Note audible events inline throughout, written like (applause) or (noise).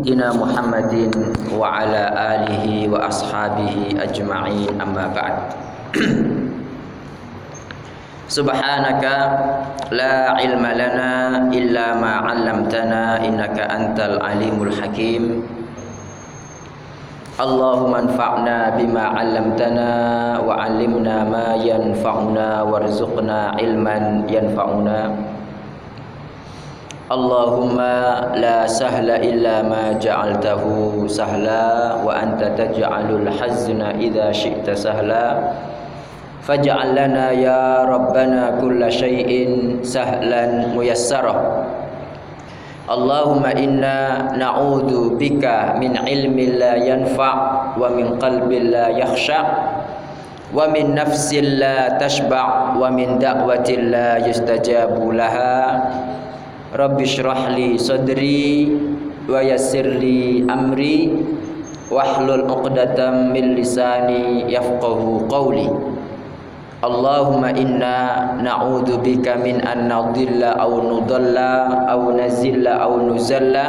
سيدنا محمد وعلى آله وأصحابه أجمعين. أما بعد. (clears throat) سبحانك لا علم لنا إلا ما علمتنا إنك أنت العليم الحكيم. اللهم انفعنا بما علمتنا وعلمنا ما ينفعنا وارزقنا علما ينفعنا. Allahumma la sahla illa ma ja'altahu sahla wa anta taj'alul hazna idza syi'ta sahla. Faj'al lana ya rabbana kulla syai'in sahlan muyassara Allahumma inna na'udhu bika min ilmin la yanfa' wa min qalbin la yakhsha' wa min nafsin la tashba' wa min da'watin la yustajabu laha. Rabbi syrah li sadri wa yassir li amri wahlul 'uqdatam min lisani yafqahu qawli. Allahumma inna na'udzu bika min an nadilla aw nudalla aw nazilla aw nuzalla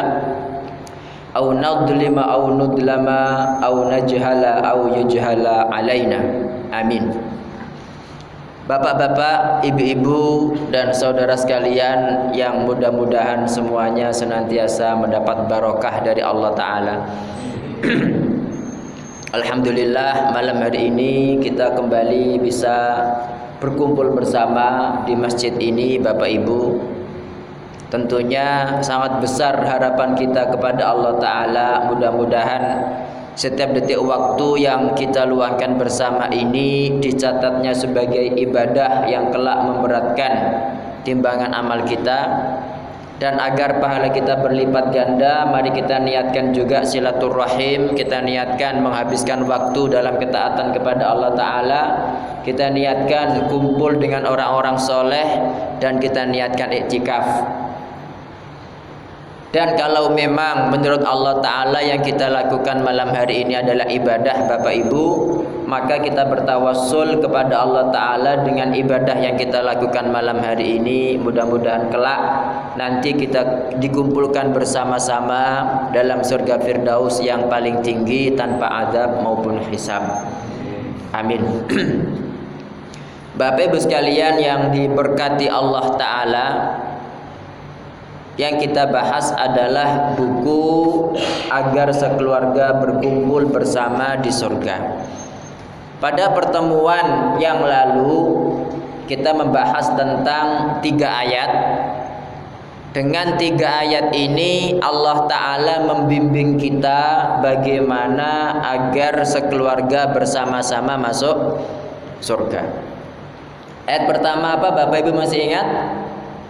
aw nadlima aw nudlama aw najhala aw yujhala alaina amin. Bapak-bapak, ibu-ibu dan saudara sekalian yang mudah-mudahan semuanya senantiasa mendapat barokah dari Allah taala. (clears throat) Alhamdulillah malam hari ini kita kembali bisa berkumpul bersama di masjid ini Bapak Ibu. Tentunya sangat besar harapan kita kepada Allah taala mudah-mudahan setiap detik waktu yang kita luangkan bersama ini dicatatnya sebagai ibadah yang kelak memberatkan timbangan amal kita. Dan agar pahala kita berlipat ganda mari kita niatkan juga silaturahim kita niatkan menghabiskan waktu dalam ketaatan kepada Allah taala kita niatkan kumpul dengan orang-orang soleh dan kita niatkan iktikaf dan kalau memang menurut Allah Ta'ala yang kita lakukan malam hari ini adalah ibadah Bapak Ibu Maka kita bertawassul kepada Allah Ta'ala dengan ibadah yang kita lakukan malam hari ini. Mudah-mudahan kelak nanti kita dikumpulkan bersama-sama dalam surga Firdaus yang paling tinggi tanpa adab maupun hisab. Amin. (clears throat) Bapak Ibu sekalian yang diberkati Allah Ta'ala yang kita bahas adalah buku agar sekeluarga berkumpul bersama di surga. Pada pertemuan yang lalu kita membahas tentang tiga ayat. Dengan tiga ayat ini Allah Ta'ala membimbing kita bagaimana agar sekeluarga bersama-sama masuk surga. Ayat pertama apa Bapak Ibu masih ingat?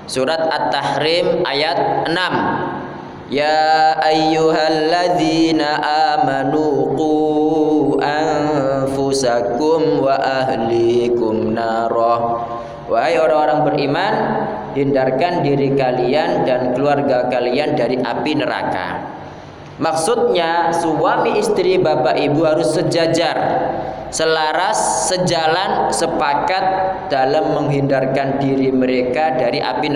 Surat At-Tahrim ayat 6 Ya ayyuhalladzina amanu qu anfusakum wa ahlikum narah. Wahai orang-orang beriman Hindarkan diri kalian dan keluarga kalian dari api neraka. Maksudnya suami istri bapak ibu harus sejajar selaras, sejalan, sepakat dalam menghindarkan diri mereka dari api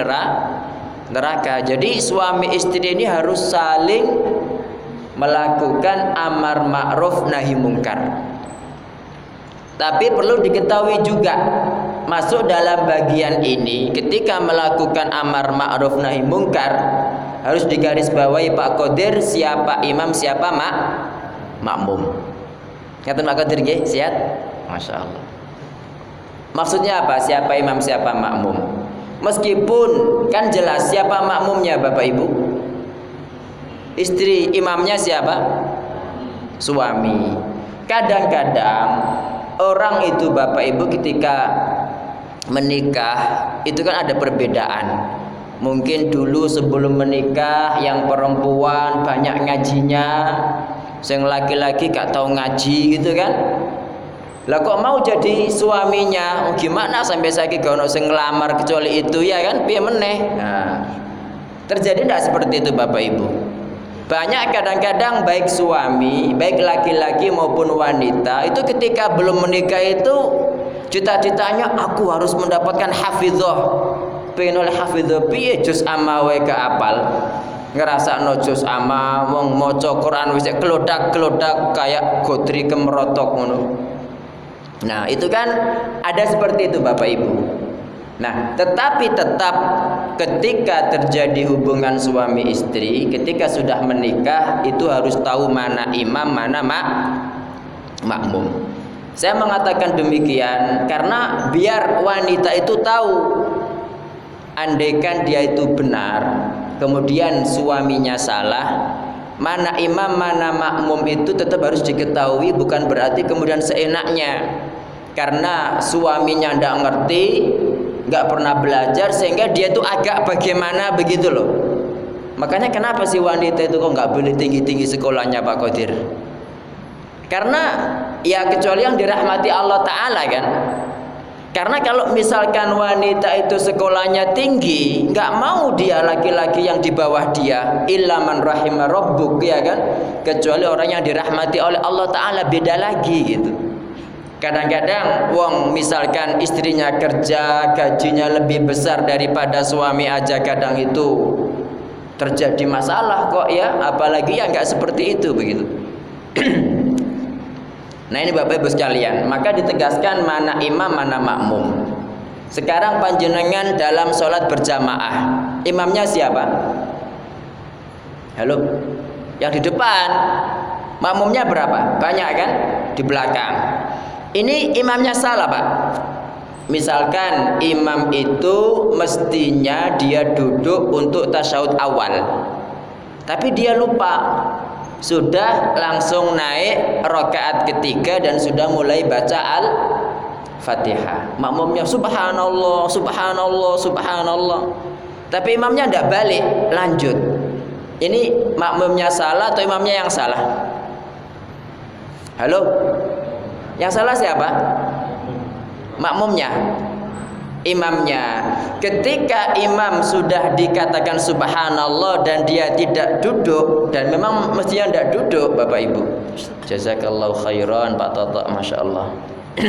neraka. Jadi suami istri ini harus saling melakukan amar ma'ruf nahi mungkar. Tapi perlu diketahui juga masuk dalam bagian ini ketika melakukan amar ma'ruf nahi mungkar harus digarisbawahi Pak Qadir siapa imam siapa mak makmum. Ngaten Pak nggih, siap? Masya Allah. Maksudnya apa? Siapa imam, siapa makmum? Meskipun kan jelas siapa makmumnya Bapak Ibu? Istri imamnya siapa? Suami. Kadang-kadang orang itu Bapak Ibu ketika menikah itu kan ada perbedaan. Mungkin dulu sebelum menikah yang perempuan banyak ngajinya, Sing laki-laki gak tahu ngaji gitu kan. Lah kok mau jadi suaminya? Oh, gimana sampai saya gak ono sing ngelamar kecuali itu ya kan? Piye meneh? Nah, terjadi tidak seperti itu Bapak Ibu? Banyak kadang-kadang baik suami, baik laki-laki maupun wanita itu ketika belum menikah itu cita-citanya aku harus mendapatkan hafizah. Pengen oleh hafizah piye juz amawe ke apal. Ngerasa nojos ama wong maca Quran wis kelodak-kelodak kayak godri kemerotok ngono. Nah, itu kan ada seperti itu Bapak Ibu. Nah, tetapi tetap ketika terjadi hubungan suami istri, ketika sudah menikah itu harus tahu mana imam, mana mak makmum. Saya mengatakan demikian karena biar wanita itu tahu andaikan dia itu benar, kemudian suaminya salah, mana imam mana makmum itu tetap harus diketahui bukan berarti kemudian seenaknya. Karena suaminya tidak ngerti nggak pernah belajar sehingga dia tuh agak bagaimana begitu loh. Makanya kenapa sih wanita itu kok nggak boleh tinggi tinggi sekolahnya Pak Kodir karena ya kecuali yang dirahmati Allah Taala kan karena kalau misalkan wanita itu sekolahnya tinggi, nggak mau dia laki-laki yang di bawah dia, ilaman rahimah rabbuk ya kan? Kecuali orang yang dirahmati oleh Allah Taala beda lagi gitu. Kadang-kadang wong misalkan istrinya kerja gajinya lebih besar daripada suami aja kadang itu terjadi masalah kok ya apalagi yang nggak seperti itu begitu. (clears throat) nah ini Bapak Ibu sekalian, maka ditegaskan mana imam mana makmum. Sekarang panjenengan dalam sholat berjamaah, imamnya siapa? Halo, yang di depan, makmumnya berapa? Banyak kan? Di belakang. Ini imamnya salah pak Misalkan imam itu mestinya dia duduk untuk tasyahud awal Tapi dia lupa Sudah langsung naik rakaat ketiga dan sudah mulai baca al Fatihah. Makmumnya subhanallah, subhanallah, subhanallah. Tapi imamnya tidak balik, lanjut. Ini makmumnya salah atau imamnya yang salah? Halo? Yang salah siapa? Makmumnya. Imamnya. Ketika imam sudah dikatakan subhanallah dan dia tidak duduk dan memang mestinya tidak duduk Bapak Ibu. Jazakallahu khairan Pak Toto, Masya Allah. (clears throat)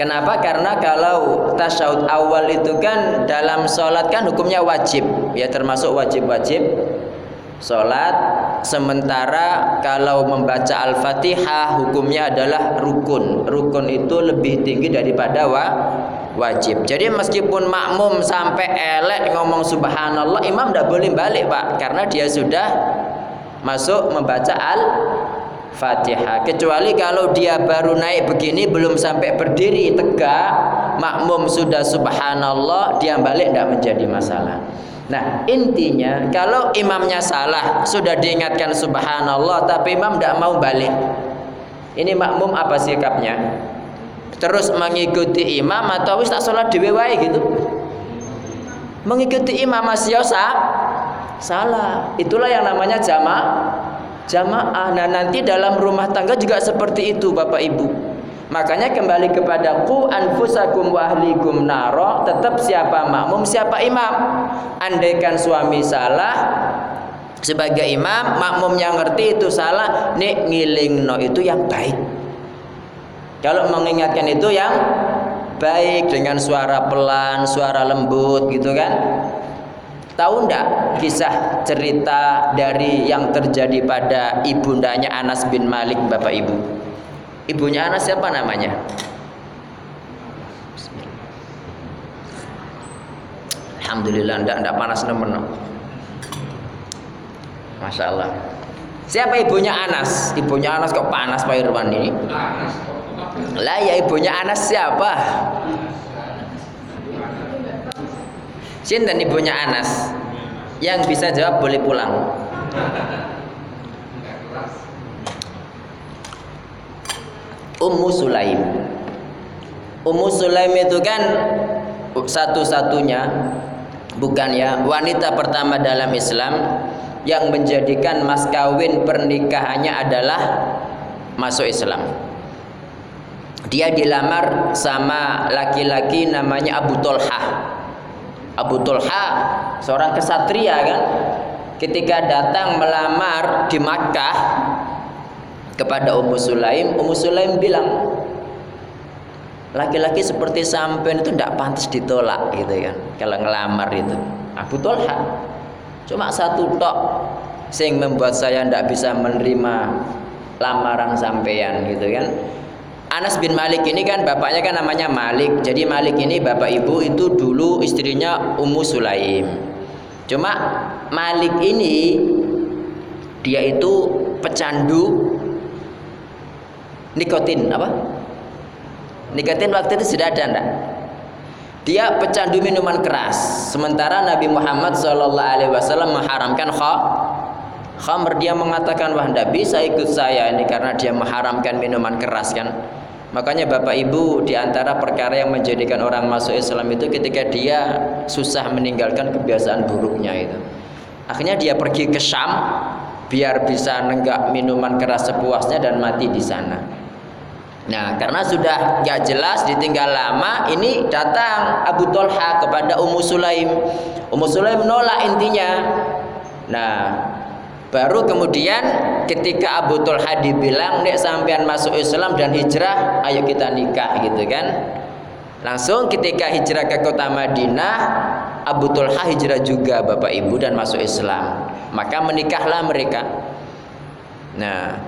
Kenapa? Karena kalau tasyahud awal itu kan dalam sholat kan hukumnya wajib, ya termasuk wajib-wajib sholat sementara kalau membaca al-fatihah hukumnya adalah rukun rukun itu lebih tinggi daripada wa, wajib jadi meskipun makmum sampai elek ngomong subhanallah imam tidak boleh balik pak karena dia sudah masuk membaca al Fatihah kecuali kalau dia baru naik begini belum sampai berdiri tegak makmum sudah subhanallah dia balik tidak menjadi masalah Nah intinya kalau imamnya salah sudah diingatkan subhanallah tapi imam tidak mau balik. Ini makmum apa sikapnya? Terus mengikuti imam atau wis tak sholat di wae gitu? Mengikuti imam masih salah. Itulah yang namanya jamaah. Jamaah. Nah nanti dalam rumah tangga juga seperti itu Bapak Ibu. Makanya kembali kepada ku anfusakum wa ahlikum naro tetap siapa makmum siapa imam. Andaikan suami salah sebagai imam, makmum yang ngerti itu salah, nih ngiling no itu yang baik. Kalau mengingatkan itu yang baik dengan suara pelan, suara lembut gitu kan. Tahu ndak kisah cerita dari yang terjadi pada ibundanya Anas bin Malik Bapak Ibu? Ibunya Anas siapa namanya? Alhamdulillah ndak ndak panas nemen. Masya Allah. Siapa ibunya Anas? Ibunya Anas kok panas Pak Irwan ini? Lah ya ibunya Anas siapa? Cinta ibunya Anas. Yang bisa jawab boleh pulang. Ummu Sulaim. Ummu Sulaim itu kan satu-satunya bukan ya wanita pertama dalam Islam yang menjadikan mas kawin pernikahannya adalah masuk Islam. Dia dilamar sama laki-laki namanya Abu Tolha. Abu Tolha seorang kesatria kan. Ketika datang melamar di Makkah, kepada Ummu Sulaim, Ummu Sulaim bilang, laki-laki seperti sampean itu tidak pantas ditolak gitu kan, kalau ngelamar itu. Abu Talha. Cuma satu tok sing membuat saya tidak bisa menerima lamaran sampeyan gitu kan. Anas bin Malik ini kan bapaknya kan namanya Malik. Jadi Malik ini bapak ibu itu dulu istrinya Ummu Sulaim. Cuma Malik ini dia itu pecandu nikotin apa? Nikotin waktu itu sudah ada enggak? Dia pecandu minuman keras. Sementara Nabi Muhammad SAW mengharamkan khamr. Dia mengatakan wah tidak bisa ikut saya ini karena dia mengharamkan minuman keras kan. Makanya Bapak Ibu di antara perkara yang menjadikan orang masuk Islam itu ketika dia susah meninggalkan kebiasaan buruknya itu. Akhirnya dia pergi ke Syam biar bisa nenggak minuman keras sepuasnya dan mati di sana. Nah, karena sudah gak jelas ditinggal lama, ini datang Abu Talha kepada Ummu Sulaim. Ummu Sulaim menolak intinya. Nah, Baru kemudian ketika Abu Tulha dibilang nek sampean masuk Islam dan hijrah, ayo kita nikah gitu kan. Langsung ketika hijrah ke kota Madinah, Abu Tulha hijrah juga Bapak Ibu dan masuk Islam. Maka menikahlah mereka. Nah,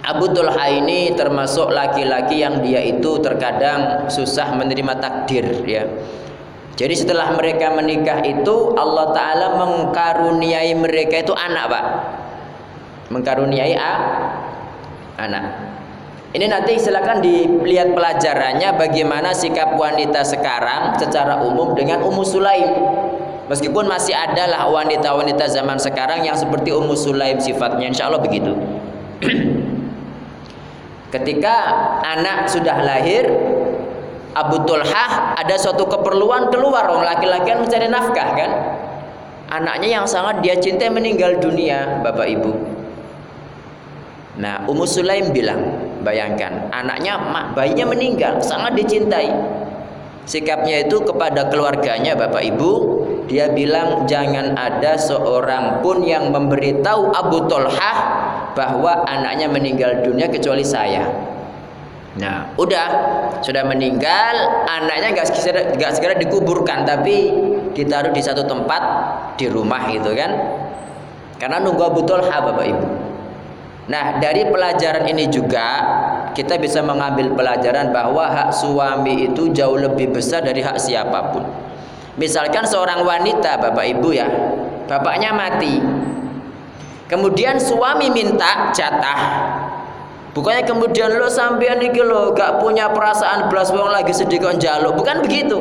Abu Tulha ini termasuk laki-laki yang dia itu terkadang susah menerima takdir ya. Jadi setelah mereka menikah itu Allah Ta'ala mengkaruniai mereka itu anak Pak. Mengkaruniai a, anak. Ini nanti silakan dilihat pelajarannya bagaimana sikap wanita sekarang secara umum dengan Ummu Sulaim. Meskipun masih ada lah wanita-wanita zaman sekarang yang seperti Ummu Sulaim sifatnya Insya Allah begitu. (clears throat) Ketika anak sudah lahir Abu Tulhah ada suatu keperluan keluar. Orang laki-laki yang mencari nafkah kan? Anaknya yang sangat dia cintai meninggal dunia Bapak Ibu. Nah Ummu Sulaim bilang bayangkan anaknya bayinya meninggal sangat dicintai. Sikapnya itu kepada keluarganya Bapak Ibu. Dia bilang jangan ada seorang pun yang memberitahu Abu Tulhah bahwa anaknya meninggal dunia kecuali saya Nah, udah sudah meninggal, anaknya nggak segera, segera dikuburkan, tapi ditaruh di satu tempat di rumah gitu kan? Karena nunggu Abu Talha Bapak Ibu. Nah, dari pelajaran ini juga kita bisa mengambil pelajaran bahwa hak suami itu jauh lebih besar dari hak siapa pun. Misalkan seorang wanita Bapak Ibu ya, bapaknya mati. Kemudian suami minta jatah Bukannya kemudian lo sampean iki lo gak punya perasaan belas wong lagi sedih kok jaluk. Bukan begitu.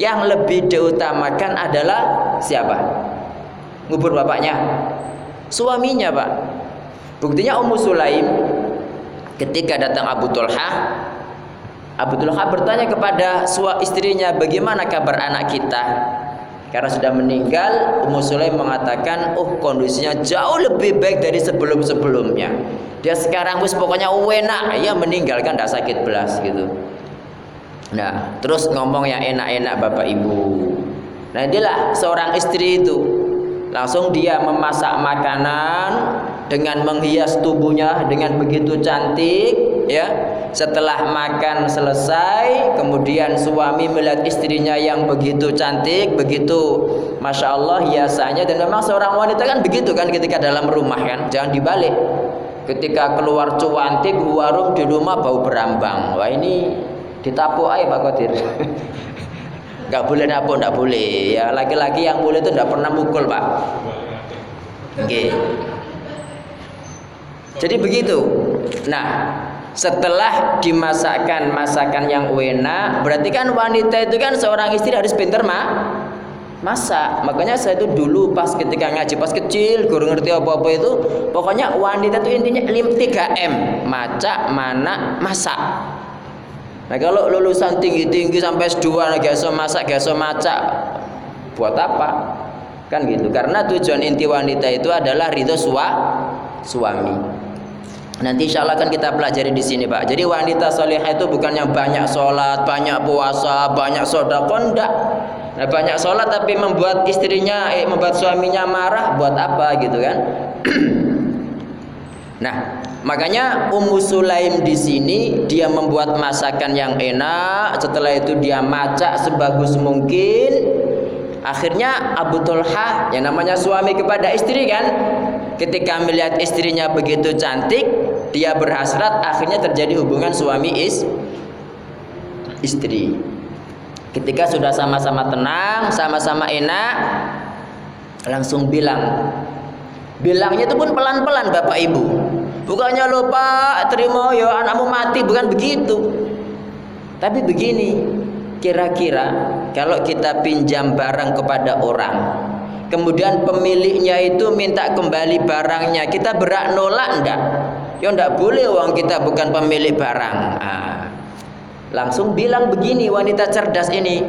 Yang lebih diutamakan adalah siapa? Ngubur bapaknya. Suaminya, Pak. Buktinya Ummu Sulaim ketika datang Abu Tulha Abu Tulha bertanya kepada istrinya, "Bagaimana kabar anak kita?" Karena sudah meninggal, Ummu Sulaim mengatakan, "Oh, kondisinya jauh lebih baik dari sebelum-sebelumnya." Dia sekarang wis pokoknya enak, ya meninggalkan tidak sakit belas gitu. Nah, terus ngomong yang enak-enak Bapak Ibu. Nah, inilah seorang istri itu. Langsung dia memasak makanan dengan menghias tubuhnya dengan begitu cantik, ya setelah makan selesai kemudian suami melihat istrinya yang begitu cantik begitu masya Allah hiasannya dan memang seorang wanita kan begitu kan ketika dalam rumah kan? Jangan dibalik. Ketika keluar cuantik warung di rumah bau berambang. Wah ini ditapuk aja Pak Kodir (laughs) nggak boleh napuk nggak boleh. Ya laki-laki yang boleh itu nggak pernah mukul Pak. Oke. Jadi begitu. Nah, setelah dimasakkan masakan yang enak berarti kan wanita itu kan seorang istri harus pinter mah masak. Makanya saya itu dulu pas ketika ngaji pas kecil guru ngerti apa-apa itu pokoknya wanita itu intinya 3M maca mana masak. Nah kalau lulusan tinggi-tinggi sampai S2 gak so masak gak so maca buat apa? Kan gitu. Karena tujuan inti wanita itu adalah ridho sua, suami Nanti insya Allah akan kita pelajari di sini Pak. Jadi wanita solehah itu bukan yang banyak sholat, banyak puasa, banyak sodako, enggak. Nah, banyak sholat tapi membuat istrinya, eh, membuat suaminya marah, buat apa gitu kan? (clears throat) nah, makanya Ummu Sulaim di sini dia membuat masakan yang enak. Setelah itu dia maca sebagus mungkin. Akhirnya Abu Tulha yang namanya suami kepada istri kan, ketika melihat istrinya begitu cantik, dia berhasrat, akhirnya terjadi hubungan suami is istri. Ketika sudah sama-sama tenang, sama-sama enak, langsung bilang. Bilangnya itu pun pelan-pelan Bapak Ibu. Bukannya lupa terima ya anakmu mati, bukan begitu. Tapi begini, kira-kira kalau kita pinjam barang kepada orang, kemudian pemiliknya itu minta kembali barangnya, kita berak nolak enggak? Ya enggak boleh uang kita bukan pemilik barang. Nah, langsung bilang begini wanita cerdas ini,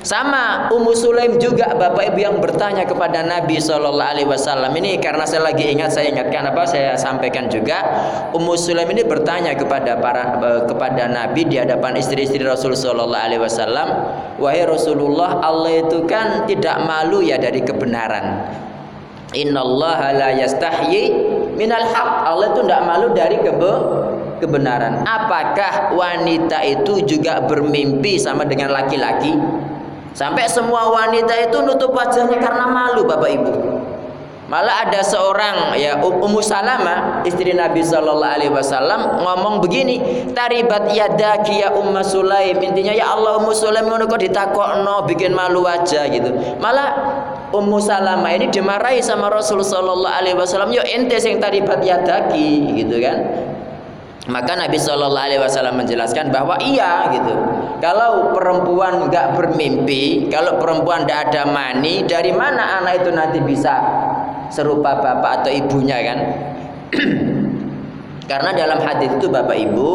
sama Ummu Sulaim juga Bapak Ibu yang bertanya kepada Nabi Shallallahu Alaihi Wasallam. Ini karena saya lagi ingat saya ingatkan apa saya sampaikan juga. Ummu Sulaim ini bertanya kepada para eh, kepada Nabi di hadapan istri-istri Rasul Shallallahu Alaihi Wasallam. Wahai Rasulullah Allah itu kan tidak malu ya dari kebenaran. Innallaha la yastahyi minal haq Allah itu tidak malu dari kebe kebenaran apakah wanita itu juga bermimpi sama dengan laki-laki Sampai semua wanita itu nutup wajahnya karena malu Bapak Ibu. Malah ada seorang ya Ummu Salama istri Nabi Shallallahu Alaihi Wasallam ngomong begini, taribat yadaki ya Ummu Sulaim. Intinya ya Allah Ummu Sulaim ngono kok ditakokno bikin malu aja gitu. Malah Ummu Salama ini dimarahi sama Rasul Shallallahu Alaihi Wasallam. Yo ente sing taribat yadaki gitu kan. Maka Nabi Shallallahu Alaihi Wasallam menjelaskan bahwa iya gitu. Kalau perempuan nggak bermimpi, kalau perempuan tidak ada mani, dari mana anak itu nanti bisa serupa bapak atau ibunya kan? (clears throat) Karena dalam hadis itu Bapak Ibu,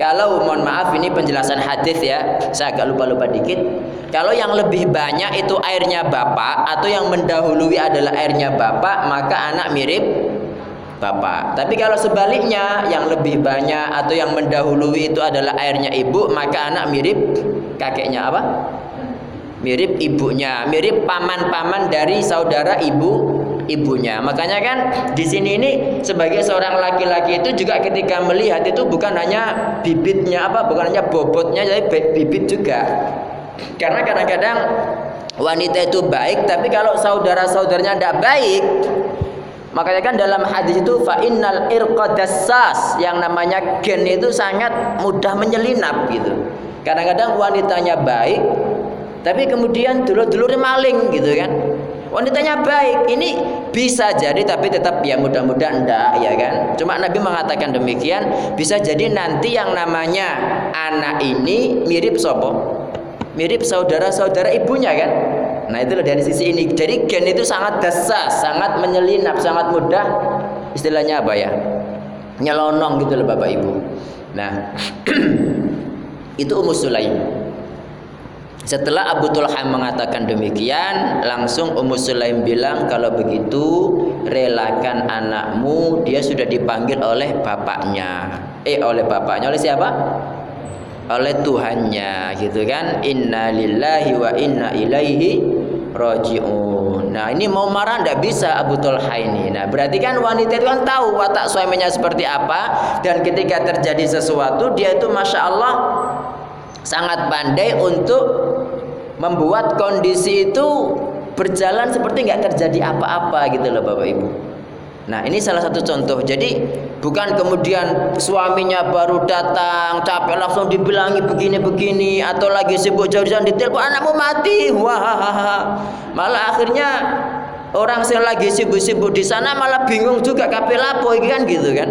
kalau mohon maaf ini penjelasan hadis ya, saya agak lupa-lupa dikit. Kalau yang lebih banyak itu airnya bapak atau yang mendahului adalah airnya bapak, maka anak mirip bapak. Tapi kalau sebaliknya yang lebih banyak atau yang mendahului itu adalah airnya ibu, maka anak mirip kakeknya apa? Mirip ibunya, mirip paman-paman dari saudara ibu ibunya. Makanya kan di sini ini sebagai seorang laki-laki itu juga ketika melihat itu bukan hanya bibitnya apa, bukan hanya bobotnya, jadi bibit juga. Karena kadang-kadang wanita itu baik, tapi kalau saudara-saudaranya tidak baik, Makanya kan dalam hadis itu fa innal irqadassas yang namanya gen itu sangat mudah menyelinap gitu. Kadang-kadang wanitanya baik tapi kemudian dulur-dulurnya maling gitu kan. Wanitanya baik, ini bisa jadi tapi tetap ya mudah-mudahan enggak ya kan. Cuma Nabi mengatakan demikian, bisa jadi nanti yang namanya anak ini mirip sopo? Mirip saudara-saudara ibunya kan? Nah itu dari sisi ini. Jadi gen itu sangat dasar, sangat menyelinap, sangat mudah. Istilahnya apa ya? Nyelonong gitu loh Bapak Ibu. Nah (clears throat) itu Ummu Sulaim. Setelah Abu Tulham mengatakan demikian, langsung Ummu Sulaim bilang kalau begitu relakan anakmu, dia sudah dipanggil oleh bapaknya. Eh oleh bapaknya oleh siapa? oleh Tuhannya gitu kan inna lillahi wa inna ilaihi rojiun. Nah ini mau marah ndak bisa Abu Talha ini. Nah berarti kan wanita itu kan tahu watak suaminya seperti apa dan ketika terjadi sesuatu dia itu masya Allah sangat pandai untuk membuat kondisi itu berjalan seperti nggak terjadi apa-apa gitu loh Bapak Ibu. Nah ini salah satu contoh. Jadi bukan kemudian suaminya baru datang capek langsung dibilangi begini-begini atau lagi sibuk jauh-jauh ditelepon anakmu mati. Wah, malah akhirnya orang yang lagi sibuk-sibuk di sana malah bingung juga kape lapo kan gitu kan.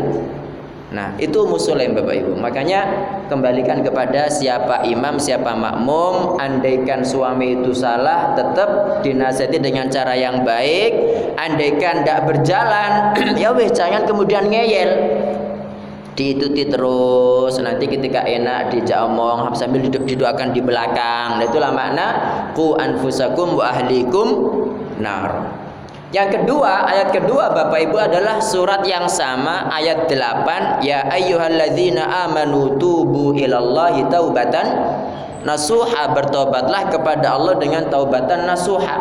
Nah, itu musulaim Bapak Ibu. Makanya kembalikan kepada siapa imam, siapa makmum, andaikan suami itu salah, tetap dinasihati dengan cara yang baik. Andaikan tidak berjalan, (clears throat) ya weh jangan kemudian ngeyel. Diikuti terus, nanti ketika enak dijak omong sambil didoakan di belakang. Nah, itulah makna ku anfusakum wa ahlikum nar. Yang kedua, ayat kedua Bapak Ibu adalah surat yang sama ayat 8 ya ayyuhalladzina amanu tubu ilallahi taubatan nasuha bertobatlah kepada Allah dengan taubatan nasuha.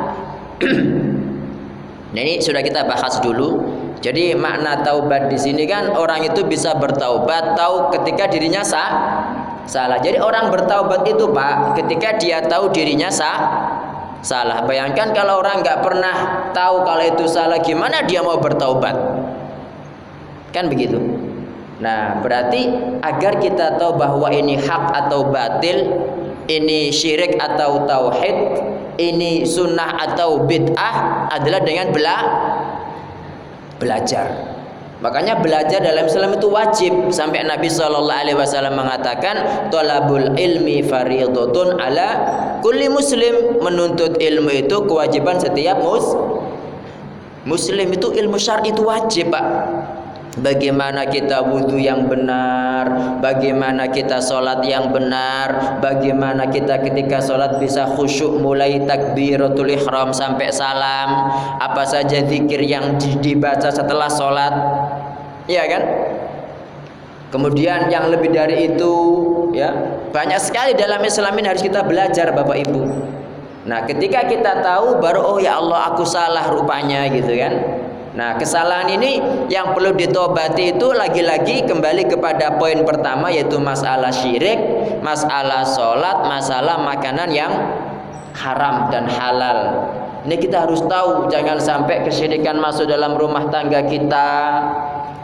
nah, (clears throat) ini sudah kita bahas dulu. Jadi makna taubat di sini kan orang itu bisa bertaubat tahu ketika dirinya sah salah. Jadi orang bertaubat itu Pak ketika dia tahu dirinya sah salah. Bayangkan kalau orang nggak pernah tahu kalau itu salah, gimana dia mau bertaubat? Kan begitu. Nah, berarti agar kita tahu bahwa ini hak atau batil, ini syirik atau tauhid, ini sunnah atau bid'ah adalah dengan bela belajar. Makanya belajar dalam Islam itu wajib. Sampai Nabi Shallallahu Alaihi Wasallam mengatakan tolabul ilmi fariidotun ala kulli muslim. Menuntut ilmu itu kewajiban setiap mus muslim itu ilmu syar'i itu wajib pak. Bagaimana kita wudhu yang benar Bagaimana kita sholat yang benar Bagaimana kita ketika sholat bisa khusyuk Mulai takbiratul ihram sampai salam Apa saja zikir yang dibaca setelah sholat Iya kan Kemudian yang lebih dari itu ya Banyak sekali dalam Islam ini harus kita belajar Bapak Ibu Nah ketika kita tahu baru oh ya Allah aku salah rupanya gitu kan Nah, kesalahan ini yang perlu ditobati itu lagi-lagi kembali kepada poin pertama yaitu masalah syirik, masalah sholat, masalah makanan yang haram dan halal. Ini kita harus tahu jangan sampai kesyirikan masuk dalam rumah tangga kita.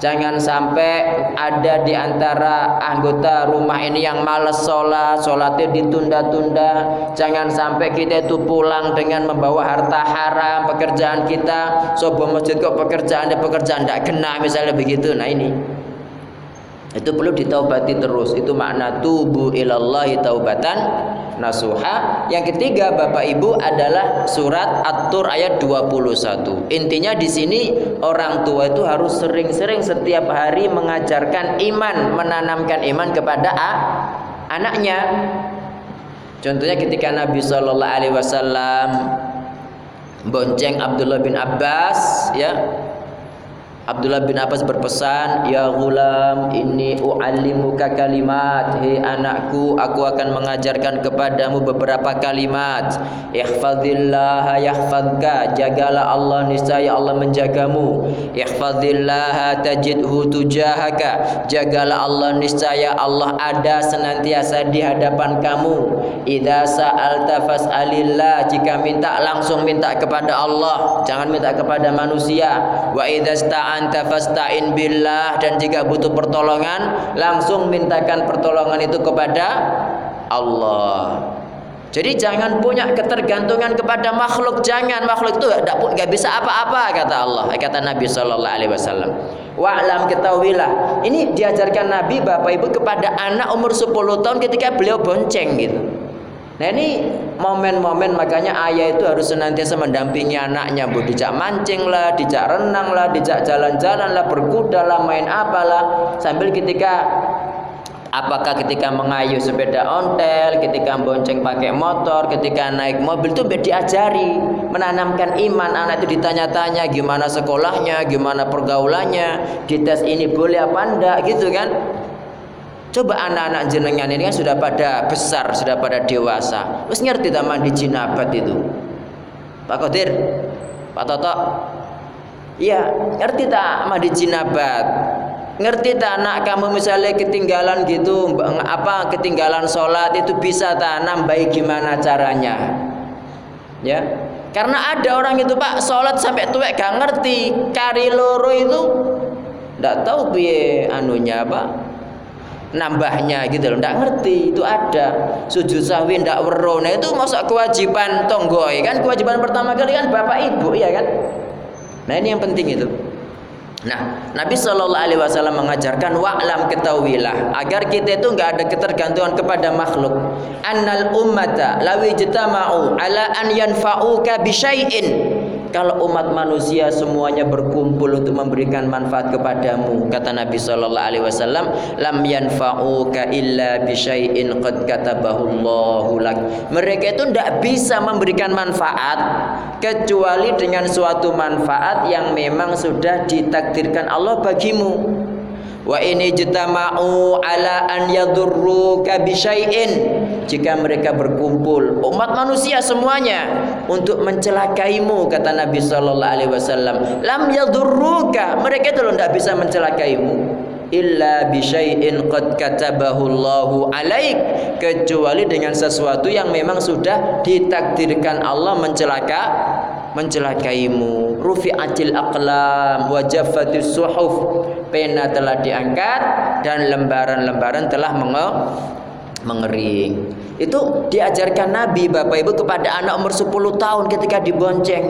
Jangan sampai ada di antara anggota rumah ini yang malas sholat, sholatnya ditunda-tunda. Jangan sampai kita itu pulang dengan membawa harta haram, pekerjaan kita. Sebuah masjid kok pekerjaan pekerjaan tidak kena misalnya begitu. Nah ini itu perlu ditaubati terus. Itu makna tubuh ilallahi taubatan nasuha. Yang ketiga Bapak Ibu adalah surat At-Tur ayat 21. Intinya di sini orang tua itu harus sering-sering setiap hari mengajarkan iman, menanamkan iman kepada anaknya. Contohnya ketika Nabi Shallallahu alaihi wasallam bonceng Abdullah bin Abbas ya Abdullah bin Abbas berpesan, "Ya gulam, ini u'allimuka kalimat. Hei anakku, aku akan mengajarkan kepadamu beberapa kalimat. Ihfazillah yahfazka. Jagalah Allah niscaya Allah menjagamu. Ihfazillah tajidhu tujahaka. Jagalah Allah niscaya Allah ada senantiasa di hadapan kamu. Idza sa'alta fas'alillah. Jika minta langsung minta kepada Allah, jangan minta kepada manusia. Wa idza anta fasta'in billah dan jika butuh pertolongan langsung mintakan pertolongan itu kepada Allah. Jadi jangan punya ketergantungan kepada makhluk, jangan makhluk itu tidak bisa apa-apa kata Allah, kata Nabi Shallallahu Alaihi Wasallam. Wa'lam ketahuilah, ini diajarkan Nabi Bapak Ibu kepada anak umur 10 tahun ketika beliau bonceng gitu. Nah ini momen-momen makanya ayah itu harus senantiasa mendampingi anaknya bu. Dijak mancing lah, dijak renang lah, dijak jalan-jalan lah, berkuda lah, main apalah sambil ketika apakah ketika mengayuh sepeda ontel, ketika bonceng pakai motor, ketika naik mobil itu diajari menanamkan iman. Anak itu ditanya-tanya gimana sekolahnya, gimana pergaulannya, dites ini boleh apa enggak gitu kan Coba anak-anak jenengan ini kan sudah pada besar, sudah pada dewasa. Terus ngerti tak mandi jinabat itu? Pak Kodir, Pak Toto. Iya, ngerti tak mandi jinabat? Ngerti tak anak kamu misalnya ketinggalan gitu, apa ketinggalan sholat itu bisa tak nambahi gimana caranya? Ya, karena ada orang itu pak sholat sampai tuwek gak ngerti kari loro itu, ndak tahu biye anunya apa nambahnya gitu loh. Ndak ngerti itu ada. Sujud sahwi ndak wero nah itu masa kewajiban tonggoy kan? Kewajiban pertama kali kan bapak ibu ya kan? Nah ini yang penting itu. Nah, Nabi Shallallahu Alaihi Wasallam mengajarkan wa'lam ketahuilah agar kita itu nggak ada ketergantungan kepada makhluk. Annal ummata lawi jitama'u ala an yanfa'uka bisyai'in kalau umat manusia semuanya berkumpul untuk memberikan manfaat kepadamu kata Nabi sallallahu alaihi wasallam lam yanfa'uka illa bi syai'in qad katabahu Allahu lak. Mereka itu tidak bisa memberikan manfaat kecuali dengan suatu manfaat yang memang sudah ditakdirkan Allah bagimu. Wa ini jitama'u ala an yadurruka bisyai'in jika mereka berkumpul umat manusia semuanya untuk mencelakaimu kata Nabi sallallahu alaihi wasallam. Lam yadurruka mereka itu tidak bisa mencelakaimu. Illa bi syai'in qad katabahu Allahu alaik kecuali dengan sesuatu yang memang sudah ditakdirkan Allah mencelaka mencelakaimu. Rufi'atil aqlam wa jaffatis suhuf. Pena telah diangkat dan lembaran-lembaran telah mengering itu diajarkan Nabi Bapak Ibu kepada anak umur 10 tahun ketika dibonceng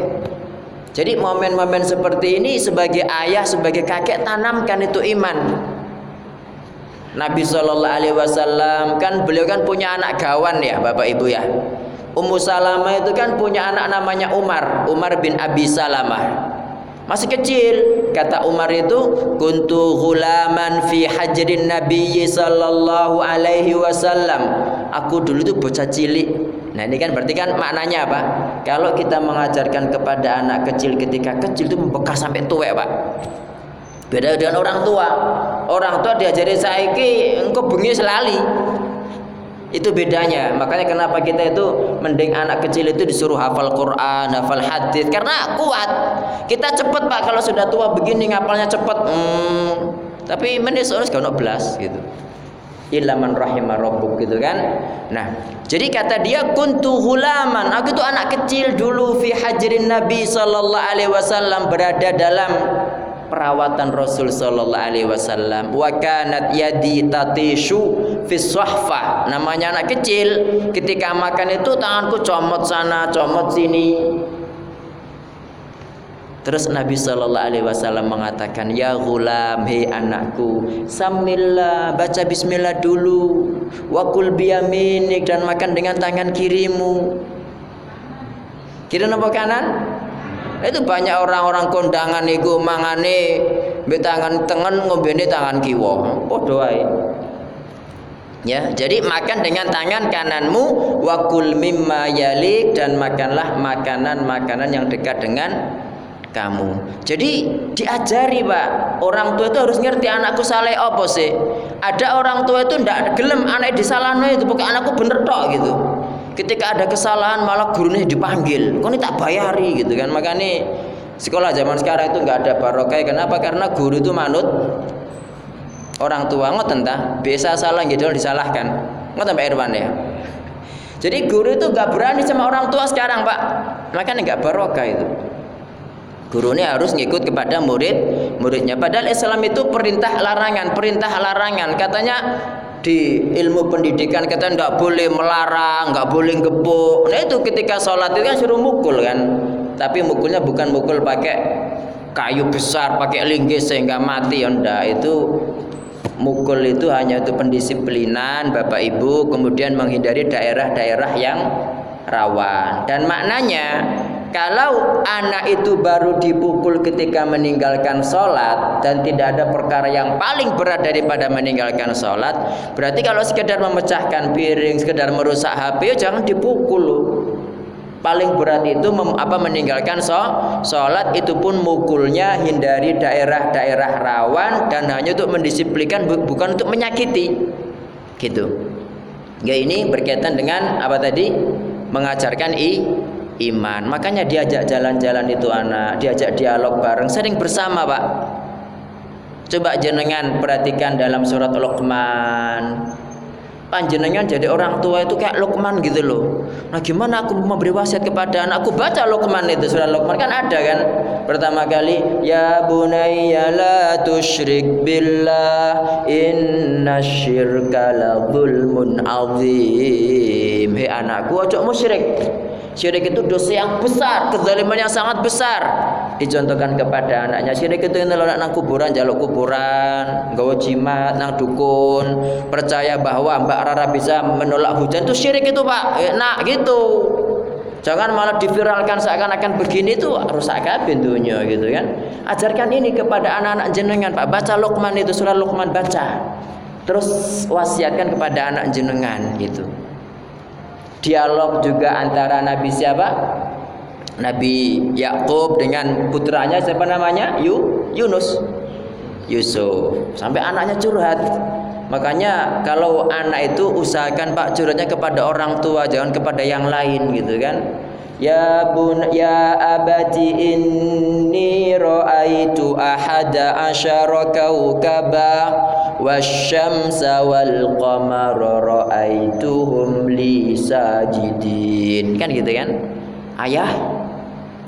jadi momen-momen seperti ini sebagai ayah, sebagai kakek tanamkan itu iman. Nabi Shallallahu Alaihi Wasallam kan beliau kan punya anak gawan ya Bapak Ibu ya. Ummu Salamah itu kan punya anak namanya Umar, Umar bin Abi Salamah. Masih kecil, kata Umar itu, kuntu ghulaman fi hajrin Nabi sallallahu alaihi wasallam. Aku dulu itu bocah cilik Nah ini kan berarti kan maknanya apa? Kalau kita mengajarkan kepada anak kecil ketika kecil itu membekas sampai tua pak. Beda dengan orang tua. Orang tua diajari saiki engkau bengi selali. Itu bedanya. Makanya kenapa kita itu mending anak kecil itu disuruh hafal Quran, hafal hadis karena kuat. Kita cepet pak kalau sudah tua begini ngapalnya cepet. Hmm, tapi menis harus kau belas gitu illa man rahimah rabbuk gitu kan. Nah, jadi kata dia kuntu hulaman, aku itu anak kecil dulu fi hajrin Nabi sallallahu alaihi wasallam berada dalam perawatan Rasul sallallahu alaihi wasallam. Wa kanat yadi tatishu fi sahfa. Namanya anak kecil, ketika makan itu tanganku comot sana, comot sini. Terus Nabi Shallallahu Alaihi Wasallam mengatakan, Ya gulam, hei anakku, samillah, baca Bismillah dulu, wakul biyaminik dan makan dengan tangan kirimu. Kiri nopo kanan? Itu banyak orang-orang kondangan itu mangane be tangan tengen ngombene tangan kiwa. Padha ae. Ya, jadi makan dengan tangan kananmu wakul mimma yalik dan makanlah makanan-makanan yang dekat dengan kamu. Jadi diajari pak, orang tua itu harus ngerti anakku salah apa sih. Ada orang tua itu ndak gelem anak disalahno itu pokoknya anakku bener tok gitu. Ketika ada kesalahan malah gurunya dipanggil, kok ini tak bayari gitu kan. Makanya sekolah zaman sekarang itu nggak ada barokah. Kenapa? Karena guru itu manut orang tua ngoten tentang biasa salah gitu disalahkan. Ngoten Pak Irwan ya. Jadi guru itu nggak berani sama orang tua sekarang pak, makanya nggak barokah itu gurunya harus ngikut kepada murid muridnya padahal Islam itu perintah larangan perintah larangan katanya di ilmu pendidikan kita nggak boleh melarang nggak boleh gepuk nah itu ketika sholat itu kan suruh mukul kan. Tapi mukulnya bukan mukul pakai kayu besar pakai linggis sehingga mati ya itu mukul itu hanya untuk pendisiplinan Bapak Ibu kemudian menghindari daerah-daerah yang rawan. Dan maknanya kalau anak itu baru dipukul ketika meninggalkan sholat dan tidak ada perkara yang paling berat daripada meninggalkan sholat, berarti kalau sekedar memecahkan piring, sekedar merusak HP, jangan dipukul. Paling berat itu mem, apa meninggalkan sholat itu pun mukulnya hindari daerah-daerah rawan dan hanya untuk mendisiplinkan bukan untuk menyakiti, gitu. Ya ini berkaitan dengan apa tadi mengajarkan i iman. Makanya diajak jalan-jalan itu anak, diajak dialog bareng, sering bersama, Pak. Coba jenengan perhatikan dalam surat Luqman. Panjenengan jadi orang tua itu kayak Luqman gitu loh. Nah, gimana aku memberi wasiat kepada anakku? Baca Luqman itu surat Luqman kan ada kan? Pertama kali, ya bunayya la tusyrik billah inna syirka la zulmun azim. Hei anakku, ojo musyrik. Syirik itu dosa yang besar, kezaliman yang sangat besar. Dicontohkan kepada anaknya. Syirik itu yang nang kuburan, jaluk kuburan, gawa jimat, nang dukun, percaya bahwa Mbak Rara bisa menolak hujan itu syirik itu Pak. Eh, nah gitu. Jangan malah diviralkan seakan-akan begini itu rusak kabeh dunia gitu kan. Ajarkan ini kepada anak-anak jenengan Pak. Baca Luqman itu surah Luqman baca. Terus wasiatkan kepada anak jenengan gitu dialog juga antara Nabi siapa? Nabi Yakub dengan putranya siapa namanya? Yu Yunus. Yusuf. Sampai anaknya curhat. Makanya kalau anak itu usahakan Pak curhatnya kepada orang tua, jangan kepada yang lain gitu kan. Ya bun ya abati inni ra'aitu ahada asyara kawkaba wasyamsa wal qamara ra'aituhum li sajidin. Kan gitu kan? Ayah,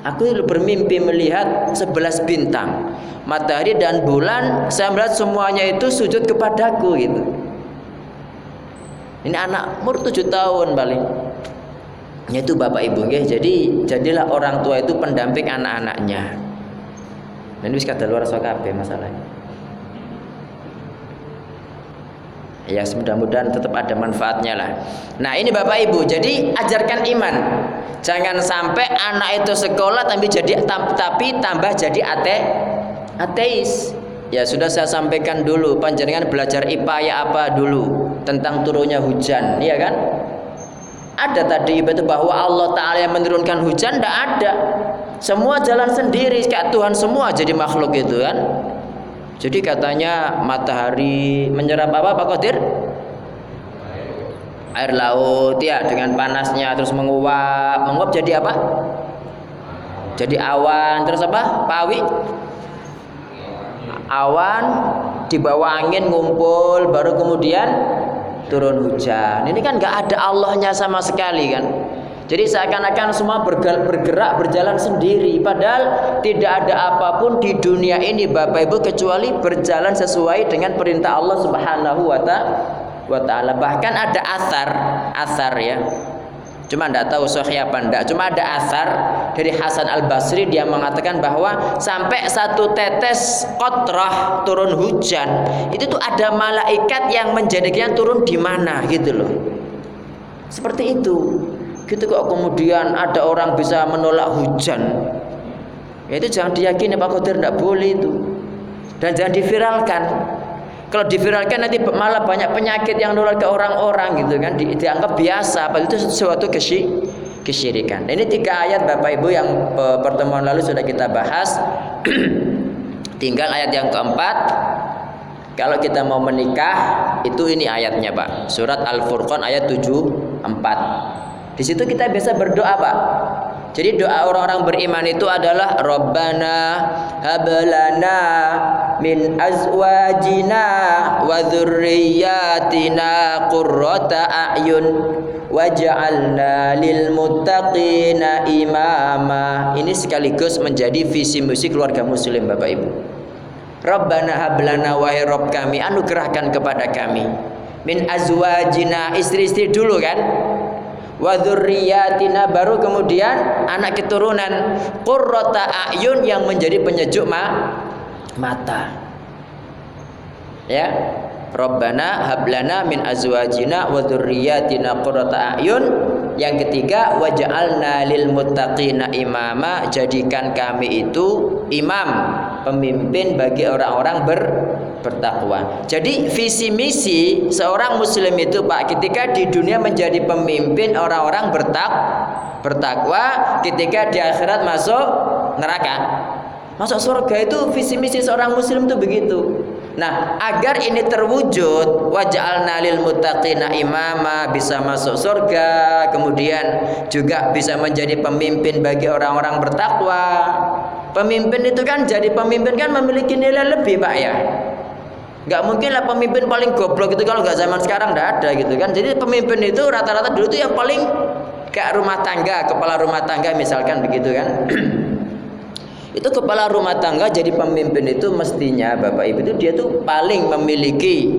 aku bermimpi melihat sebelas bintang, matahari dan bulan. Saya melihat semuanya itu sujud kepadaku gitu. Ini anak umur tujuh tahun paling yaitu bapak ibu nggih. Jadi jadilah orang tua itu pendamping anak-anaknya. Dan wis kada luar kabeh masalahnya. Ya mudah-mudahan tetap ada manfaatnya lah. Nah ini bapak ibu, jadi ajarkan iman. Jangan sampai anak itu sekolah tapi jadi tapi tambah jadi ate ateis. Ya sudah saya sampaikan dulu, panjenengan belajar IPA ya apa dulu tentang turunnya hujan, iya kan? Ada tadi itu bahwa Allah Ta'ala yang menurunkan hujan Tidak ada Semua jalan sendiri Kayak Tuhan semua jadi makhluk itu kan Jadi katanya matahari menyerap apa Pak Qadir? Air laut ya dengan panasnya terus menguap Menguap jadi apa? Jadi awan terus apa? Pawi Awan di bawah angin ngumpul baru kemudian turun hujan. Ini kan nggak ada Allahnya sama sekali kan. Jadi seakan-akan semua bergerak berjalan sendiri Padahal tidak ada apa pun di dunia ini Bapak Ibu kecuali berjalan sesuai dengan perintah Allah Subhanahu wa taala. Bahkan ada asar, asar ya. Cuma tidak tahu sahih apa enggak. Cuma ada asar dari Hasan Al Basri dia mengatakan bahwa sampai satu tetes kotroh turun hujan itu tuh ada malaikat yang menjadikan turun di mana gitu loh. Seperti itu. Gitu kok kemudian ada orang bisa menolak hujan. Ya itu jangan diyakini Pak Qadir tidak boleh itu. Dan jangan diviralkan. Kalau diviralkan nanti malah banyak penyakit yang nular ke orang-orang gitu kan di, dianggap biasa padahal itu sesuatu kesy kesyirikan. Ini tiga ayat Bapak Ibu yang e, pertemuan lalu sudah kita bahas. (clears throat) Tinggal ayat yang keempat. Kalau kita mau menikah itu ini ayatnya Pak. Surat Al-Furqan ayat 74. Di situ kita biasa berdoa Pak. Jadi doa orang-orang beriman itu adalah Rabbana hablana min azwajina wa dzurriyyatina qurrata a'yun waj'alna lil muttaqina imama. Ini sekaligus menjadi visi misi keluarga muslim Bapak Ibu. Rabbana hablana wahai Rabb kami anugerahkan kepada kami min azwajina istri-istri dulu kan wa dzurriyyatina baru kemudian anak keturunan qurrata ayun yang menjadi penyejuk ma mata. Ya. Rabbana hablana min azwajina wa dzurriyyatina qurrata ayun. Yang ketiga waj'alna lil muttaqina imama. Jadikan kami itu imam pemimpin bagi orang-orang ber bertakwa. Jadi visi misi seorang muslim itu Pak ketika di dunia menjadi pemimpin orang-orang bertak bertakwa ketika di akhirat masuk neraka. Masuk surga itu visi misi seorang muslim itu begitu. Nah, agar ini terwujud wajah lil muttaqina imama bisa masuk surga, kemudian juga bisa menjadi pemimpin bagi orang-orang bertakwa. Pemimpin itu kan jadi pemimpin kan memiliki nilai lebih, Pak ya. Gak mungkin lah pemimpin paling goblok itu kalau nggak zaman sekarang nggak ada gitu kan. Jadi pemimpin itu rata-rata dulu itu yang paling kayak rumah tangga, kepala rumah tangga misalkan begitu kan. (clears throat) itu kepala rumah tangga jadi pemimpin itu mestinya Bapak Ibu itu dia tuh paling memiliki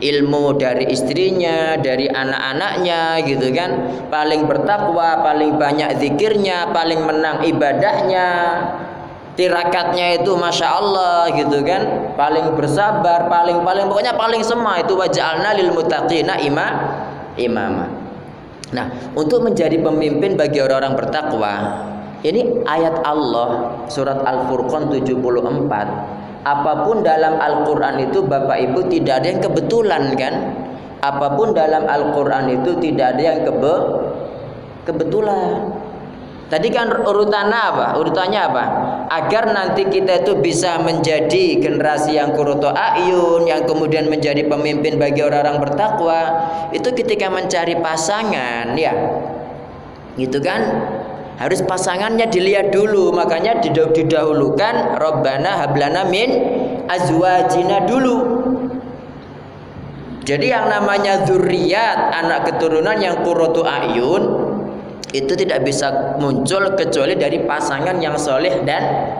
ilmu dari istrinya, dari anak-anaknya gitu kan. Paling bertakwa, paling banyak zikirnya, paling menang ibadahnya. Tirakatnya itu masya Allah gitu kan. Paling bersabar paling paling pokoknya paling semua itu waj'alna lil muttaqina ima imama. Nah untuk menjadi pemimpin bagi orang-orang bertakwa ini ayat Allah surat Al-Furqan 74 apa pun dalam Al-Qur'an itu Bapak Ibu tidak ada yang kebetulan kan apa pun dalam Al-Qur'an itu tidak ada yang kebe kebetulan Tadi kan urutannya apa? Urutannya apa? Agar nanti kita itu bisa menjadi generasi yang kuruto ayun, yang kemudian menjadi pemimpin bagi orang-orang bertakwa. Itu ketika mencari pasangan, ya, gitu kan? Harus pasangannya dilihat dulu makanya didahulukan Robbana hablana min azwajina dulu. Jadi yang namanya zuriat anak keturunan yang kurotu ayun itu tidak bisa muncul kecuali dari pasangan yang soleh dan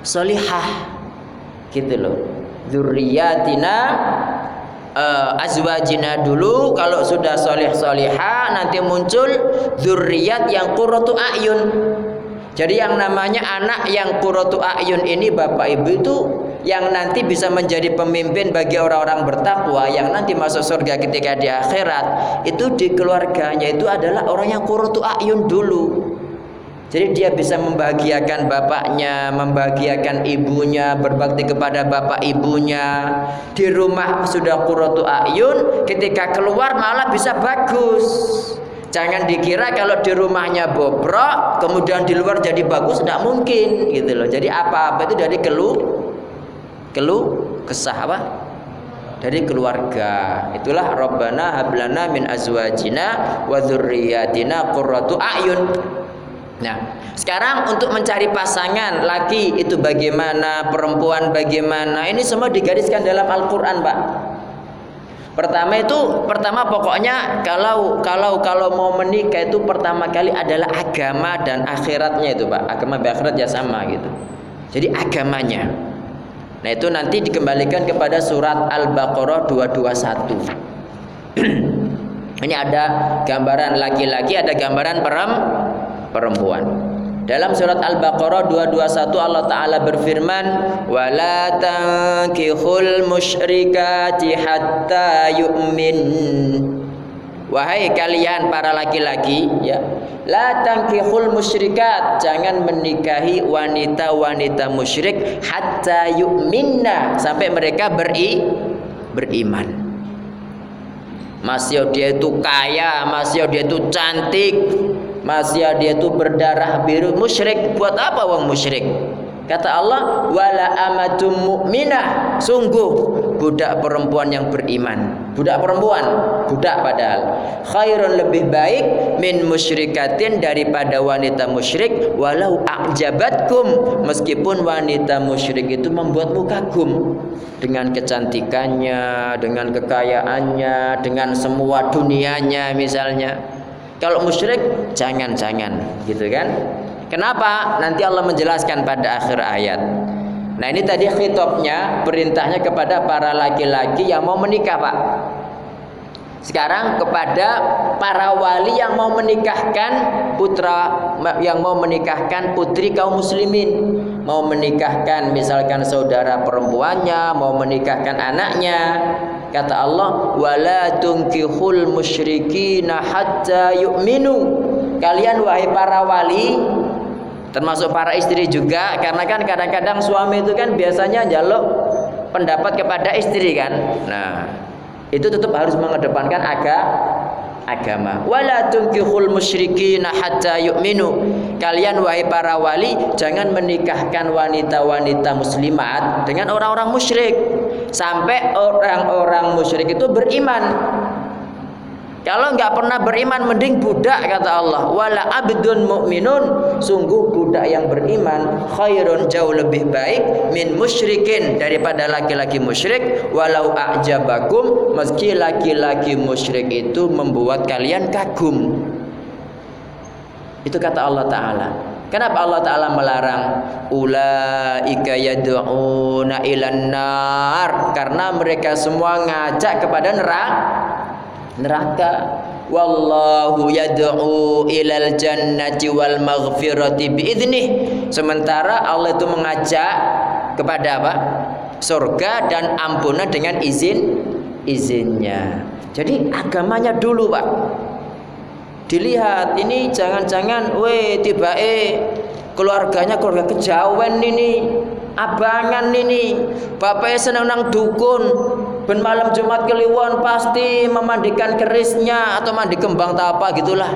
solihah. Gitu loh. Zuriatina uh, azwajina dulu kalau sudah soleh soleha nanti muncul zuriat yang kurotu ayun. Jadi yang namanya anak yang kurotu ayun ini bapak ibu itu yang nanti bisa menjadi pemimpin bagi orang-orang bertakwa yang nanti masuk surga ketika di akhirat itu di keluarganya itu adalah orang yang kurutu ayun dulu jadi dia bisa membahagiakan bapaknya, membahagiakan ibunya, berbakti kepada bapak ibunya. Di rumah sudah kurotu ayun, ketika keluar malah bisa bagus. Jangan dikira kalau di rumahnya bobrok, kemudian di luar jadi bagus, tidak mungkin gitu loh. Jadi apa-apa itu dari keluh Kelu kesah apa? Dari keluarga. Itulah Rabbana hablana min azwajina wa dzurriyyatina qurratu a'yun. Nah, sekarang untuk mencari pasangan laki itu bagaimana, perempuan bagaimana, ini semua digariskan dalam Al-Qur'an, Pak. Pertama itu pertama pokoknya kalau kalau kalau mau menikah itu pertama kali adalah agama dan akhiratnya itu, Pak. Agama dan akhirat ya sama gitu. Jadi agamanya. Nah itu nanti dikembalikan kepada surat Al-Baqarah 221 (clears throat) Ini ada gambaran laki-laki, ada gambaran perempuan dalam surat Al-Baqarah 221 Allah Ta'ala berfirman وَلَا تَنْكِحُ musyrikati hatta yu'min Wahai kalian para laki-laki ya, la tangkihul musyrikat, jangan menikahi wanita-wanita musyrik hatta yu'minna sampai mereka beri beriman. Masih dia itu kaya, masih dia itu cantik, masih dia itu berdarah biru musyrik. Buat apa wong musyrik? Kata Allah, wala amatum mu'minah. Sungguh budak perempuan yang beriman. Budak perempuan, budak padahal. Khairun lebih baik min musyrikatin daripada wanita musyrik walau a'jabatkum meskipun wanita musyrik itu membuatmu kagum dengan kecantikannya, dengan kekayaannya, dengan semua dunianya misalnya. Kalau musyrik jangan-jangan, gitu kan? Kenapa? Nanti Allah menjelaskan pada akhir ayat. Nah ini tadi khitobnya perintahnya kepada para laki-laki yang mau menikah pak. Sekarang kepada para wali yang mau menikahkan putra yang mau menikahkan putri kaum muslimin, mau menikahkan misalkan saudara perempuannya, mau menikahkan anaknya. Kata Allah, "Wala tunkihul musyrikina hatta yu'minu." Kalian wahai para wali termasuk para istri juga karena kan kadang-kadang suami itu kan biasanya jaluk pendapat kepada istri kan. Nah itu tetap harus mengedepankan aga, agama. Wala tunkihul musyrikina hatta yu'minu. Kalian wahai para wali jangan menikahkan wanita-wanita muslimat dengan orang-orang musyrik sampai orang-orang musyrik itu beriman kalau nggak pernah beriman mending budak kata Allah. Wala abdun mu'minun sungguh budak yang beriman khairun jauh lebih baik min musyrikin daripada laki-laki musyrik walau a'jabakum meski laki-laki musyrik itu membuat kalian kagum. Itu kata Allah taala. Kenapa Allah Ta'ala melarang? Ulaika yad'una ilan nar. Karena mereka semua ngajak kepada neraka. Neraka. Wallahu yad'u ilal jannati wal maghfirati biidnih sementara Allah itu mengajak kepada apa? Surga dan ampunan dengan izin izinnya. Jadi agamanya dulu Pak dilihat ini jangan-jangan weh tiba eh keluarganya keluarga kejauhan ini abangan ini. Bapaknya senang nang dukun. Ben malam Jumat kliwon pasti memandikan kerisnya atau mandi kembang tak apa gitulah.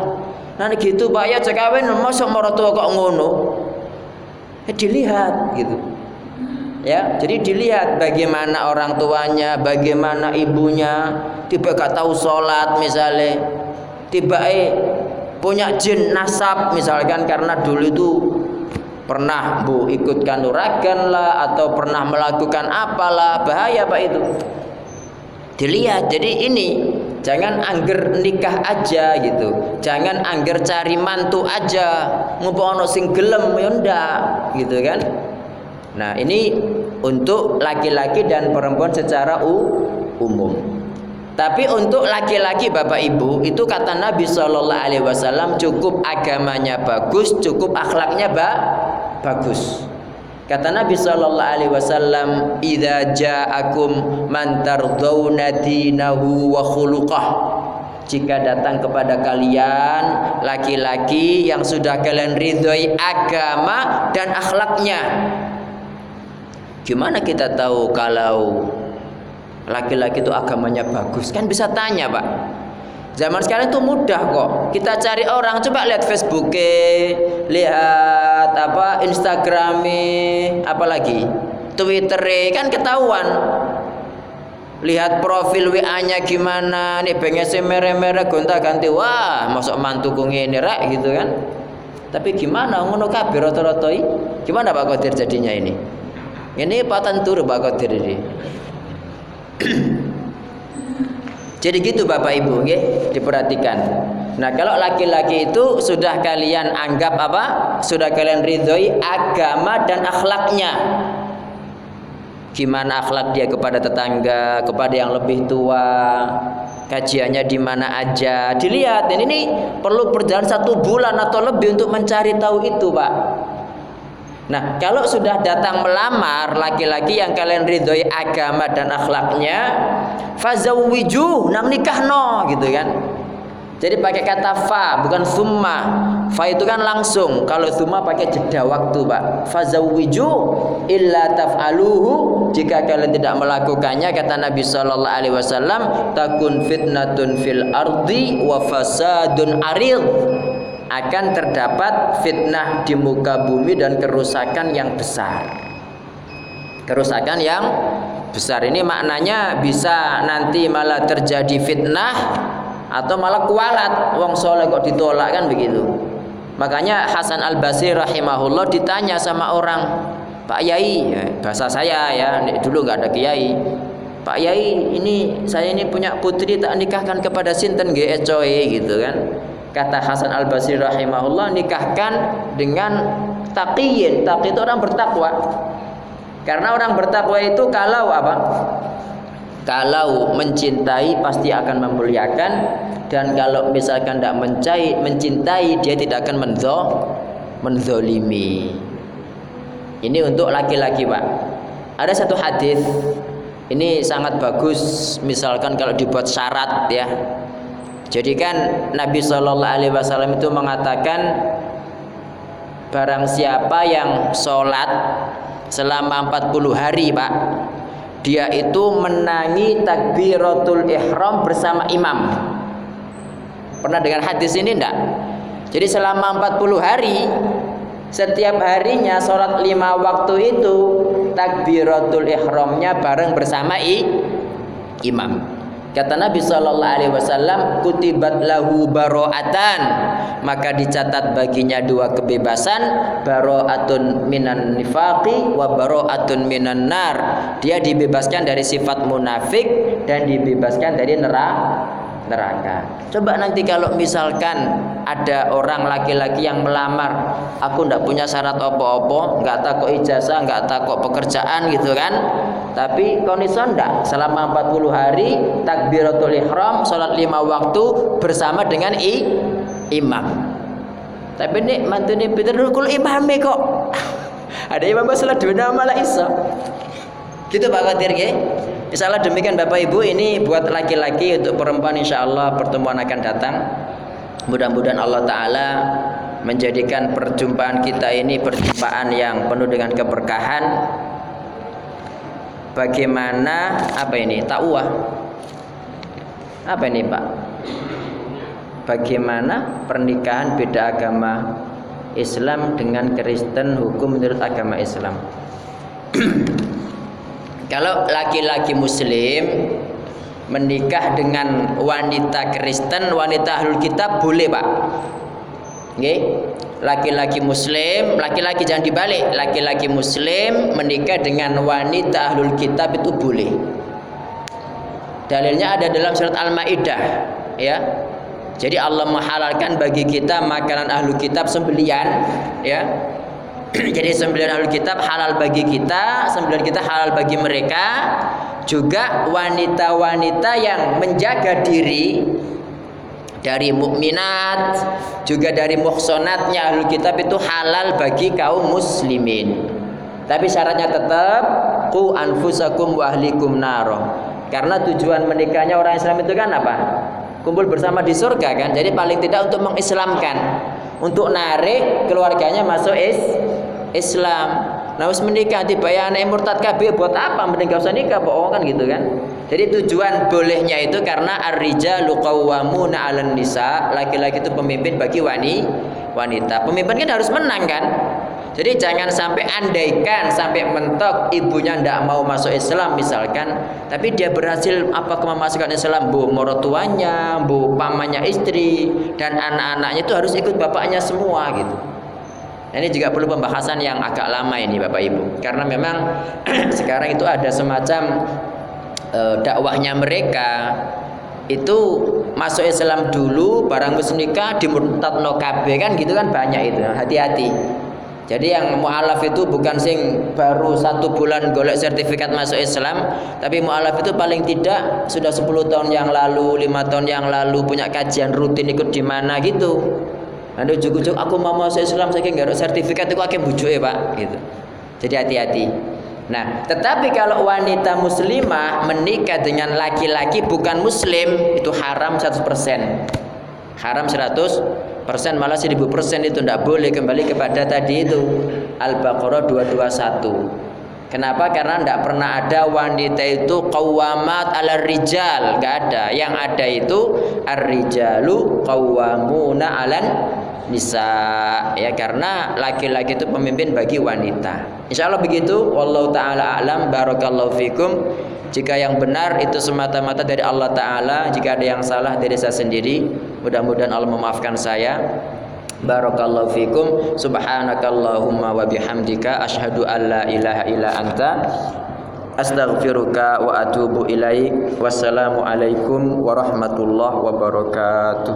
Nanti gitu pak. Ya cek kawin masuk tua kok ngono? Ya, dilihat gitu. Ya jadi dilihat bagaimana orang tuanya bagaimana ibunya. Tiba gak tahu sholat misalnya tiba eh punya jin nasab misalkan karena dulu itu pernah bu ikut kanuragan lah atau pernah melakukan apalah bahaya pak itu. Dilihat jadi ini jangan angger nikah aja gitu. Jangan angger cari mantu aja ngumpul ono sing gelem ya ndak gitu kan. Nah ini untuk laki-laki dan perempuan secara umum tapi untuk laki-laki Bapak Ibu itu kata Nabi Shallallahu Alaihi Wasallam cukup agamanya bagus, cukup akhlaknya ba bagus. Kata Nabi Shallallahu Alaihi Wasallam, "Idza ja'akum man tardawna dinahu wa khuluqah." Jika datang kepada kalian laki-laki yang sudah kalian ridhoi agama dan akhlaknya. Gimana kita tahu kalau laki-laki itu agamanya bagus. Kan bisa tanya pak. Zaman sekarang itu mudah kok. Kita cari orang coba lihat Facebook lihat apa Instagram apalagi Twitter kan ketahuan. Lihat profil WA-nya gimana nih pengen mere-mere gonta-ganti. Wah masuk mantu ini rak gitu kan. Tapi gimana? Ngono kabeh rata-rata gimana Pak Qadir jadinya ini? Ini patan turu Pak Qadir ini (coughs) Jadi gitu Bapak Ibu, okay? diperhatikan. Nah, kalau laki-laki itu sudah kalian anggap apa? Sudah kalian ridhoi agama dan akhlaknya. Gimana akhlak dia kepada tetangga, kepada yang lebih tua, kajiannya di mana aja, dilihat. Dan ini perlu berjalan satu bulan atau lebih untuk mencari tahu itu, Pak. Nah, kalau sudah datang melamar laki-laki yang kalian ridhoi agama dan akhlaknya, fazawwiju nang nikahno gitu kan. Jadi pakai kata fa bukan summa. Fa itu kan langsung. Kalau summa pakai jeda waktu, Pak. Fazawwiju illa taf'aluhu jika kalian tidak melakukannya kata Nabi sallallahu alaihi wasallam takun fitnatun fil ardi wa fasadun arid akan terdapat fitnah di muka bumi dan kerusakan yang besar. Kerusakan yang besar ini maknanya bisa nanti malah terjadi fitnah atau malah kualat wong soleh kok ditolak kan begitu. Makanya Hasan Al Basri rahimahullah ditanya sama orang, Pak Yai, ya, bahasa saya ya, dulu nggak ada kiai. Pak Yai, ini saya ini punya putri tak nikahkan kepada sinten ge gitu kan kata Hasan Al Basri rahimahullah nikahkan dengan taqiyin taqi itu orang bertakwa. Karena orang bertakwa itu kalau apa? Kalau mencintai pasti akan memuliakan. Dan kalau misalkan tidak mencintai, mencintai dia tidak akan menzo, menzolimi. Ini untuk laki-laki pak. Ada satu hadis. Ini sangat bagus. Misalkan kalau dibuat syarat ya jadi kan Nabi Shallallahu Alaihi Wasallam itu mengatakan barang siapa yang sholat selama 40 hari pak dia itu menangi takbiratul ihram bersama imam. Pernah dengar hadis ini enggak? Jadi selama 40 hari setiap harinya sholat lima waktu itu takbiratul ihramnya bareng bersama i, imam Kata Nabi Shallallahu Alaihi Wasallam, kutibat lahu baroatan, maka dicatat baginya dua kebebasan, baroatun minan nifaqi wa baroatun minan nar. Dia dibebaskan dari sifat munafik dan dibebaskan dari neraka neraka. Coba nanti kalau misalkan ada orang laki-laki yang melamar, aku ndak punya syarat opo-opo, nggak takut ijazah, nggak takut pekerjaan gitu kan. Tapi kondisi ndak selama 40 hari takbiratul ihram, salat lima waktu bersama dengan i, imam. Tapi ini mantu ini Peter kul imam kok. (laughs) ada imam salat dua nama lah iso. Gitu Pak Kadir ya. Insyaallah demikian Bapak Ibu ini buat laki-laki untuk perempuan insya Allah pertemuan akan datang. Mudah-mudahan Allah Taala menjadikan perjumpaan kita ini perjumpaan yang penuh dengan keberkahan. Bagaimana apa ini takwah? Apa ini Pak? Bagaimana pernikahan beda agama Islam dengan Kristen hukum menurut agama Islam? (clears throat) Kalau laki-laki muslim menikah dengan wanita Kristen, wanita ahlul kitab boleh, Pak. Nggih. Laki-laki muslim, laki-laki jangan dibalik. Laki-laki muslim menikah dengan wanita ahlul kitab itu boleh. Dalilnya ada dalam surat Al-Maidah, ya. Jadi Allah menghalalkan bagi kita makanan ahlu kitab sembelian, ya. (clears throat) Jadi sembelian ahlu kitab halal bagi kita, sembelian kita halal bagi mereka. Juga wanita-wanita yang menjaga diri dari mukminat juga dari muhsonatnya ahlu kitab itu halal bagi kaum muslimin. Tapi syaratnya tetap ku anfusakum wa ahlikum naro. Karena tujuan menikahnya orang Islam itu kan apa? Kumpul bersama di surga kan? Jadi paling tidak untuk mengislamkan untuk narik keluarganya masuk is Islam Nah, harus menikah tiba ya anak murtad kabeh buat apa mending gak usah nikah bohong kan gitu kan. Jadi tujuan bolehnya itu karena ar-rijalu qawwamuna 'alan nisa, laki-laki itu pemimpin bagi wani wanita. Pemimpin kan harus menang kan? Jadi jangan sampai andaikan sampai mentok ibunya ndak mau masuk Islam misalkan, tapi dia berhasil apa memasukkan Islam bu morotuanya, bu pamannya istri dan anak-anaknya itu harus ikut bapaknya semua gitu. Nah, ini juga perlu pembahasan yang agak lama ini Bapak Ibu. Karena memang (clears throat) sekarang itu ada semacam e, dakwahnya mereka itu masuk Islam dulu barang wis nikah dimurtadno kabeh kan gitu kan banyak itu. Hati-hati. Jadi yang mualaf itu bukan sing baru satu bulan golek sertifikat masuk Islam, tapi mualaf itu paling tidak sudah 10 tahun yang lalu, lima tahun yang lalu punya kajian rutin ikut di mana gitu. Nanti ujuk-ujuk aku mau masuk Islam saya ada sertifikat itu akan bujuk ya pak gitu. Jadi hati-hati. Nah, tetapi kalau wanita muslimah menikah dengan laki-laki bukan muslim itu haram 100%. Haram 100% malah 1000% itu tidak boleh kembali kepada tadi itu Al-Baqarah 221. Kenapa? Karena tidak pernah ada wanita itu qawamat ala rijal, nggak ada. Yang ada itu ar-rijalu qawamuna alan nisa ya karena laki-laki itu pemimpin bagi wanita. Insya Allah begitu. Wallahu taala alam barakallahu fikum. Jika yang benar itu semata-mata dari Allah taala, jika ada yang salah dari saya sendiri, mudah-mudahan Allah memaafkan saya. Barakallahu fikum. Subhanakallahumma wa bihamdika asyhadu an la ilaha illa anta astaghfiruka wa atubu ilaik. Wassalamu alaikum warahmatullahi wabarakatuh.